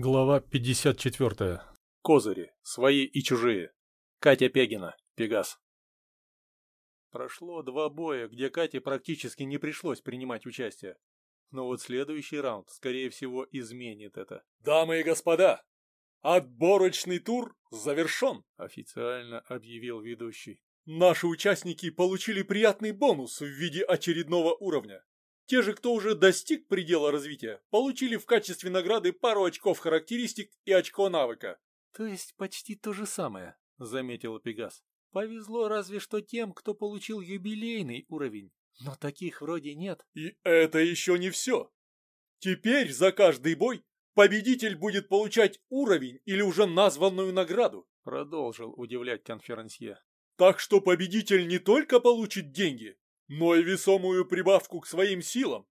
Глава 54. Козыри. Свои и чужие. Катя Пегина. Пегас. Прошло два боя, где Кате практически не пришлось принимать участие. Но вот следующий раунд, скорее всего, изменит это. «Дамы и господа, отборочный тур завершен!» – официально объявил ведущий. «Наши участники получили приятный бонус в виде очередного уровня. Те же, кто уже достиг предела развития, получили в качестве награды пару очков характеристик и очко навыка. То есть почти то же самое, заметил Пегас. Повезло разве что тем, кто получил юбилейный уровень. Но таких вроде нет. И это еще не все. Теперь за каждый бой победитель будет получать уровень или уже названную награду. Продолжил удивлять конферансье. Так что победитель не только получит деньги, но и весомую прибавку к своим силам.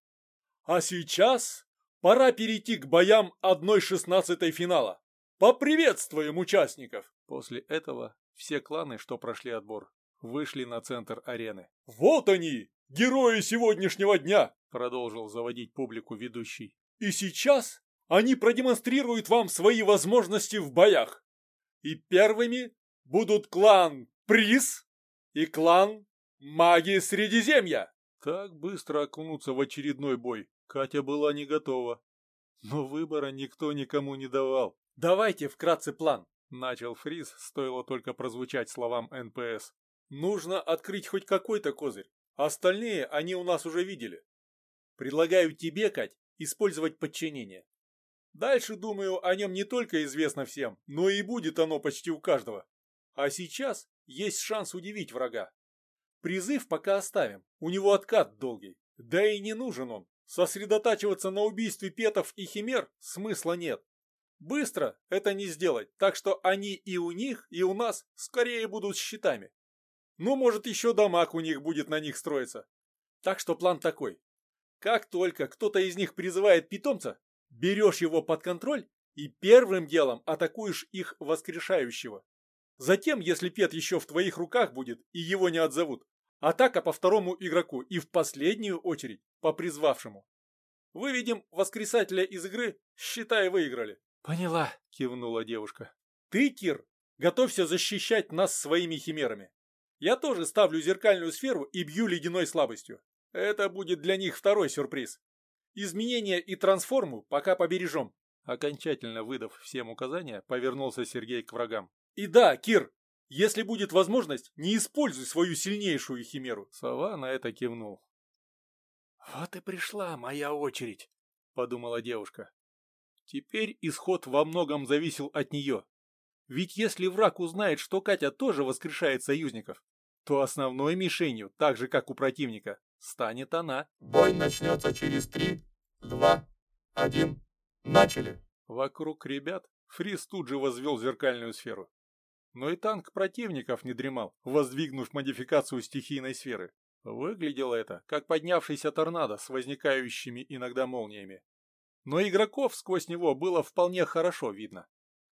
А сейчас пора перейти к боям 1-16 финала. Поприветствуем участников! После этого все кланы, что прошли отбор, вышли на центр арены. Вот они, герои сегодняшнего дня, продолжил заводить публику ведущий. И сейчас они продемонстрируют вам свои возможности в боях. И первыми будут клан Приз и клан Маги Средиземья! Так быстро окунуться в очередной бой Катя была не готова. Но выбора никто никому не давал. «Давайте вкратце план», — начал Фриз, стоило только прозвучать словам НПС. «Нужно открыть хоть какой-то козырь. Остальные они у нас уже видели. Предлагаю тебе, Кать, использовать подчинение. Дальше, думаю, о нем не только известно всем, но и будет оно почти у каждого. А сейчас есть шанс удивить врага. Призыв пока оставим, у него откат долгий. Да и не нужен он. Сосредотачиваться на убийстве петов и химер смысла нет. Быстро это не сделать, так что они и у них, и у нас скорее будут щитами. Ну, может, еще дамаг у них будет на них строиться. Так что план такой. Как только кто-то из них призывает питомца, берешь его под контроль и первым делом атакуешь их воскрешающего. Затем, если Пет еще в твоих руках будет и его не отзовут, атака по второму игроку и в последнюю очередь по призвавшему. Выведем воскресателя из игры, считай выиграли. Поняла, кивнула девушка. Ты, Кир, готовься защищать нас своими химерами. Я тоже ставлю зеркальную сферу и бью ледяной слабостью. Это будет для них второй сюрприз. Изменения и трансформу пока побережем. Окончательно выдав всем указания, повернулся Сергей к врагам. И да, Кир, если будет возможность, не используй свою сильнейшую химеру. Сова на это кивнул. Вот и пришла моя очередь, подумала девушка. Теперь исход во многом зависел от нее. Ведь если враг узнает, что Катя тоже воскрешает союзников, то основной мишенью, так же как у противника, станет она. Бой начнется через три, два, один. Начали. Вокруг ребят Фрис тут же возвел зеркальную сферу. Но и танк противников не дремал, воздвигнув модификацию стихийной сферы. Выглядело это, как поднявшийся торнадо с возникающими иногда молниями. Но игроков сквозь него было вполне хорошо видно.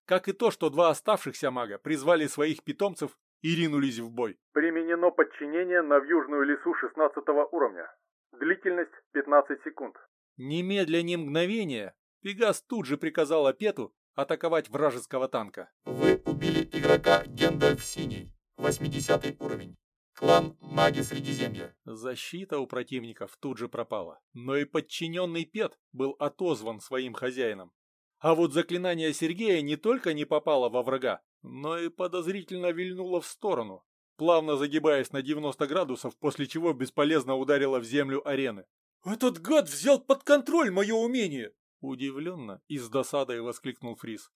Как и то, что два оставшихся мага призвали своих питомцев и ринулись в бой. Применено подчинение на вьюжную лесу 16 уровня. Длительность 15 секунд. Немедленно мгновения Пегас тут же приказал Апету атаковать вражеского танка. Вы убили игрока Гендальф Синий, 80 уровень. Клан Маги Средиземья. Защита у противников тут же пропала. Но и подчиненный Пет был отозван своим хозяином. А вот заклинание Сергея не только не попало во врага, но и подозрительно вильнуло в сторону, плавно загибаясь на 90 градусов, после чего бесполезно ударило в землю арены. «Этот гад взял под контроль мое умение!» Удивленно и с досадой воскликнул Фрис.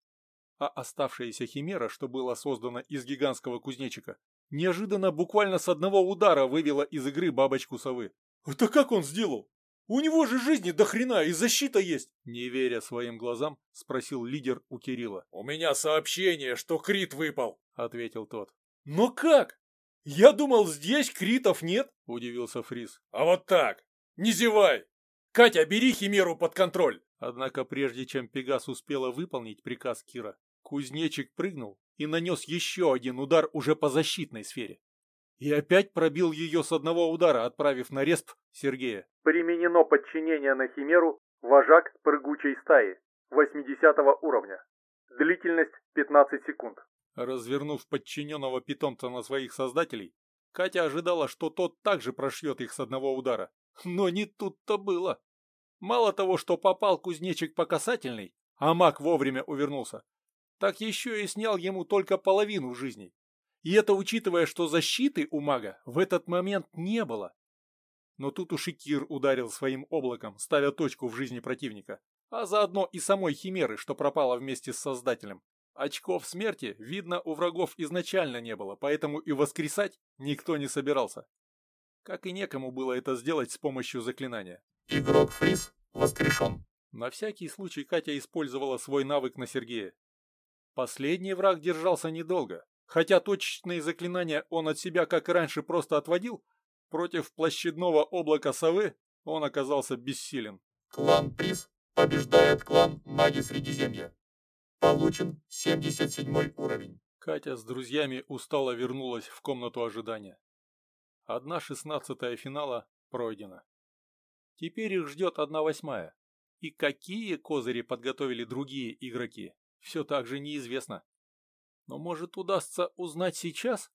А оставшаяся химера, что была создана из гигантского кузнечика, неожиданно буквально с одного удара вывела из игры бабочку совы. «Это как он сделал? У него же жизни до хрена и защита есть!» Не веря своим глазам, спросил лидер у Кирилла. «У меня сообщение, что крит выпал!» — ответил тот. «Но как? Я думал, здесь критов нет!» — удивился Фрис. «А вот так! Не зевай! Катя, бери химеру под контроль!» Однако прежде чем Пегас успела выполнить приказ Кира, кузнечик прыгнул и нанес еще один удар уже по защитной сфере. И опять пробил ее с одного удара, отправив на респ Сергея. Применено подчинение на химеру вожак прыгучей стаи. 80 уровня. Длительность 15 секунд. Развернув подчиненного питомца на своих создателей, Катя ожидала, что тот также прошьет их с одного удара. Но не тут-то было. Мало того, что попал кузнечик по касательной, а маг вовремя увернулся, так еще и снял ему только половину жизней. И это учитывая, что защиты у мага в этот момент не было. Но тут уж и Кир ударил своим облаком, ставя точку в жизни противника, а заодно и самой Химеры, что пропала вместе с Создателем. Очков смерти, видно, у врагов изначально не было, поэтому и воскресать никто не собирался. Как и некому было это сделать с помощью заклинания. Игрок Фриз воскрешен. На всякий случай Катя использовала свой навык на Сергея. Последний враг держался недолго, хотя точечные заклинания он от себя, как и раньше, просто отводил, против площадного облака совы он оказался бессилен. Клан Приз побеждает клан Маги Средиземья. Получен 77 уровень. Катя с друзьями устало вернулась в комнату ожидания. Одна шестнадцатая финала пройдена. Теперь их ждет одна восьмая. И какие козыри подготовили другие игроки, все так же неизвестно. Но может удастся узнать сейчас?